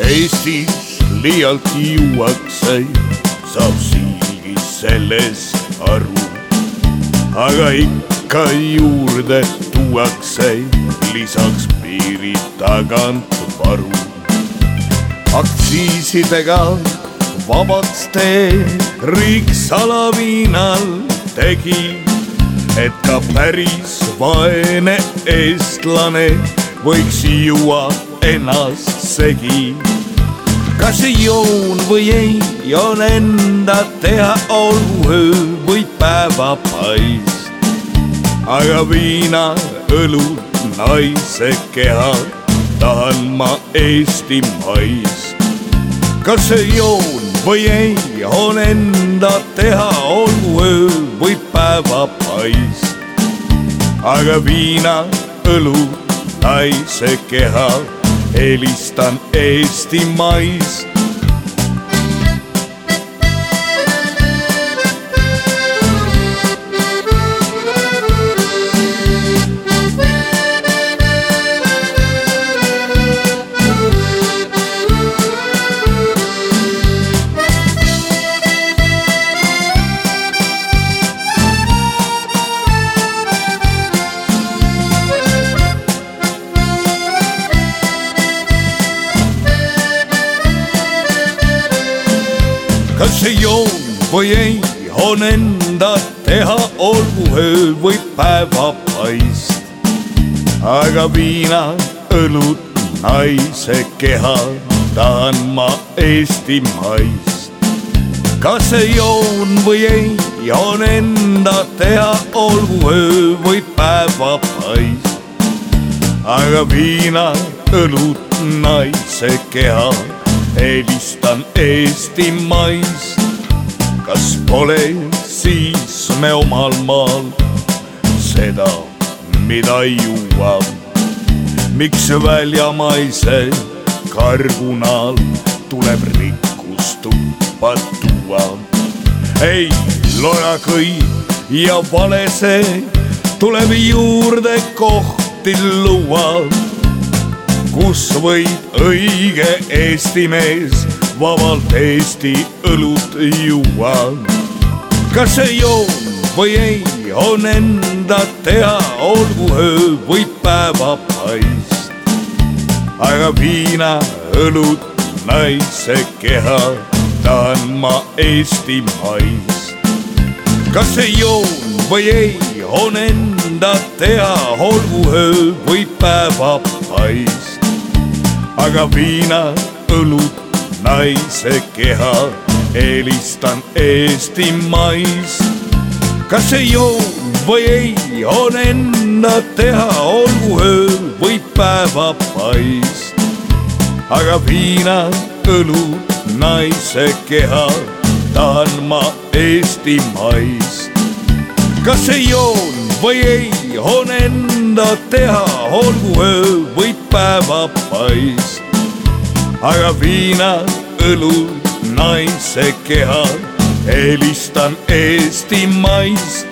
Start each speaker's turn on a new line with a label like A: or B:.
A: Eestis liialt juuakse, saab siigis sellest aru. aga ikka juurde tuuakse lisaks piiri tagant varu. aktsiisidega vabaks tee riik salaviinal tegi, et ka päris vaene eestlane võiks juua ennast segi. kas joon või ei, on enda teha, olgu öö või päevapaist. aga viina, õlut, naise keha tahan ma Eestimaist. kas see joon või ei, on enda teha, olgu öö või päevapaist. aga viina, õlut, naise keha helistan Eestimaist. Kas see joon või ei, on enda teha, olgu öö või päevapaist. aga viina, õlut, naise keha tahan ma Eestimaist. kas see joon või ei, on enda teha, olgu öö või päevapaist. aga viina, õlut, naise keha helistan Eestimaist. kas pole siis me omal maal seda, mida juua? miks väljamaise kargunal tuleb rikkust tuppa tuua? ei, lojakõi ja vale see tuleb juurde kohti luua kus võib õige Eesti mees vabalt Eesti õlut juua. kas see joon või ei, on enda teha, olgu öö või päevapaist. aga viina, õlut, naise keha tahan ma Eestimaist. kas see joon või ei, on enda teha, olgu öö või päevapaist aga viina, õlut, naise keha eelistan Eestimaist. kas see joon või ei, on enda teha, olgu öö või päevapaist. aga viina, õlut, naise keha tahan ma Eestimaist. kas see joon või ei, on enda teha, olgu öö või päevapaist. aga viina, õlu, naise keha helistan Eestimaist.